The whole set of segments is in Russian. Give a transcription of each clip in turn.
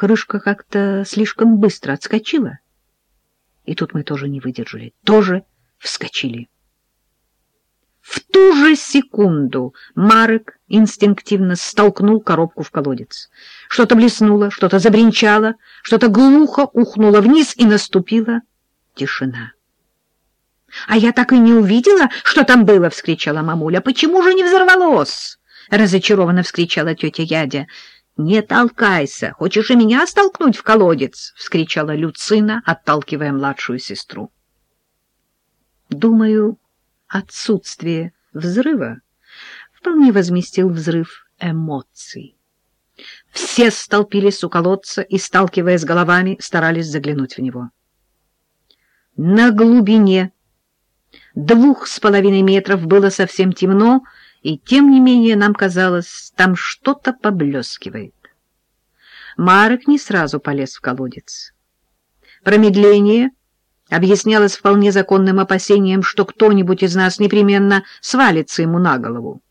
крышка как-то слишком быстро отскочила. И тут мы тоже не выдержали, тоже вскочили. В ту же секунду Марек инстинктивно столкнул коробку в колодец. Что-то блеснуло, что-то забринчало, что-то глухо ухнуло вниз, и наступила тишина. — А я так и не увидела, что там было! — вскричала мамуля. — Почему же не взорвалось? — разочарованно вскричала тетя Ядя. — Не толкайся! Хочешь и меня столкнуть в колодец? — вскричала Люцина, отталкивая младшую сестру. Думаю, отсутствие взрыва вполне возместил взрыв эмоций. Все столпились у колодца и, сталкиваясь головами, старались заглянуть в него. На глубине двух с половиной метров было совсем темно, и тем не менее нам казалось, там что-то поблескивает. Марек не сразу полез в колодец. Промедление объяснялось вполне законным опасением, что кто-нибудь из нас непременно свалится ему на голову.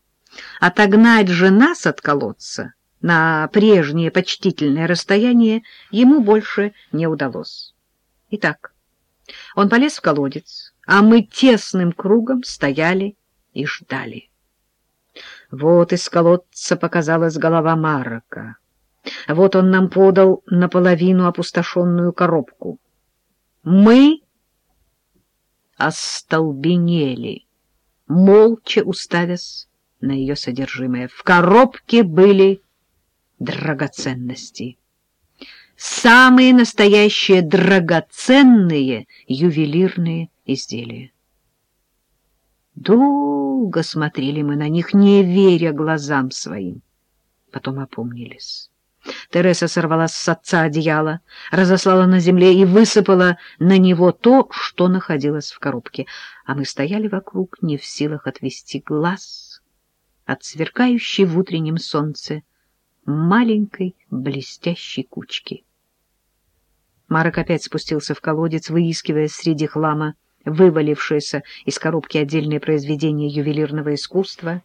Отогнать же нас от колодца на прежнее почтительное расстояние ему больше не удалось. Итак, он полез в колодец, а мы тесным кругом стояли и ждали. Вот из колодца показалась голова Марока. Вот он нам подал наполовину опустошенную коробку. Мы остолбенели, молча уставясь на ее содержимое. В коробке были драгоценности. Самые настоящие драгоценные ювелирные изделия. Долго смотрели мы на них, не веря глазам своим. Потом опомнились. Тереса сорвала с отца одеяло, разослала на земле и высыпала на него то, что находилось в коробке. А мы стояли вокруг, не в силах отвести глаз от сверкающей в утреннем солнце маленькой блестящей кучки. Марок опять спустился в колодец, выискивая среди хлама вывалившееся из коробки отдельное произведение ювелирного искусства.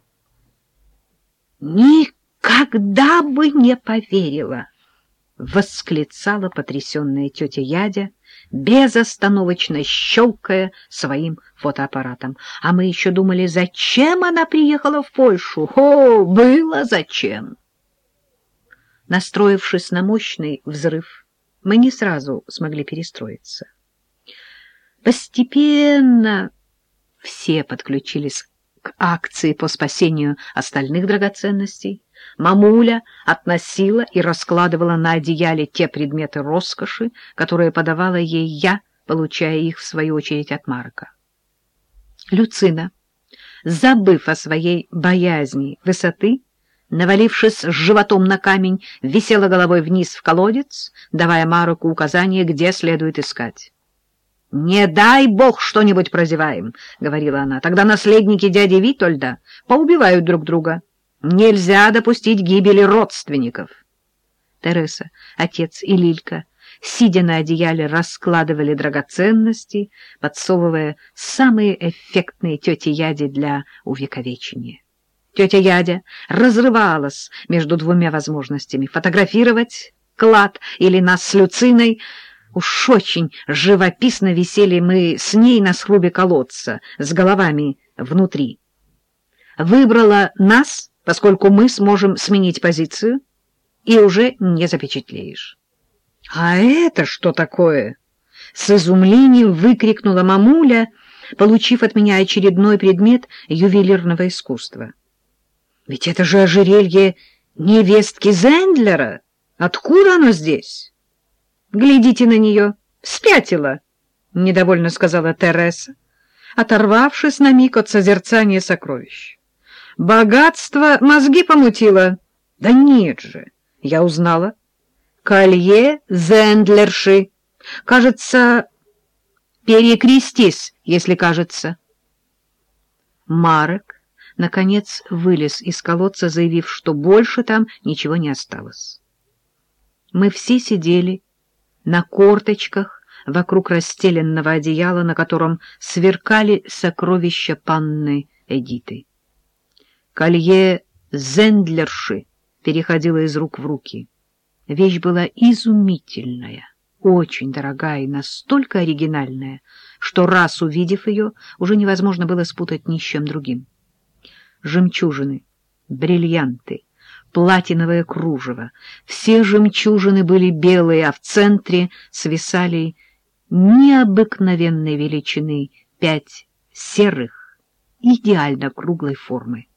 «Ник!» никогда бы не поверила, — восклицала потрясенная тетя Ядя, безостановочно щелкая своим фотоаппаратом. А мы еще думали, зачем она приехала в Польшу? О, было зачем! Настроившись на мощный взрыв, мы не сразу смогли перестроиться. Постепенно все подключились к акции по спасению остальных драгоценностей. Мамуля относила и раскладывала на одеяле те предметы роскоши, которые подавала ей я, получая их, в свою очередь, от Марка. Люцина, забыв о своей боязни высоты, навалившись животом на камень, висела головой вниз в колодец, давая Маруку указания, где следует искать. «Не дай бог что-нибудь прозеваем», — говорила она, — «тогда наследники дяди Витольда поубивают друг друга». Нельзя допустить гибели родственников. Тереса, отец и Лилька, сидя на одеяле, раскладывали драгоценности, подсовывая самые эффектные тети Яди для увековечения. Тетя Ядя разрывалась между двумя возможностями — фотографировать клад или нас с Люциной. Уж очень живописно висели мы с ней на схрубе колодца, с головами внутри. Выбрала нас — поскольку мы сможем сменить позицию и уже не запечатлеешь. — А это что такое? — с изумлением выкрикнула мамуля, получив от меня очередной предмет ювелирного искусства. — Ведь это же ожерелье невестки Зендлера. Откуда оно здесь? — Глядите на нее. Спятила, — недовольно сказала Тереса, оторвавшись на миг от созерцания сокровищ. Богатство мозги помутило. Да нет же, я узнала. Колье Зендлерши. Кажется, перекрестись, если кажется. Марек, наконец, вылез из колодца, заявив, что больше там ничего не осталось. Мы все сидели на корточках вокруг расстеленного одеяла, на котором сверкали сокровища панны Эдиты. Колье Зендлерши переходило из рук в руки. Вещь была изумительная, очень дорогая и настолько оригинальная, что раз увидев ее, уже невозможно было спутать ни с чем другим. Жемчужины, бриллианты, платиновое кружево. Все жемчужины были белые, а в центре свисали необыкновенной величины пять серых, идеально круглой формы.